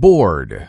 Bored.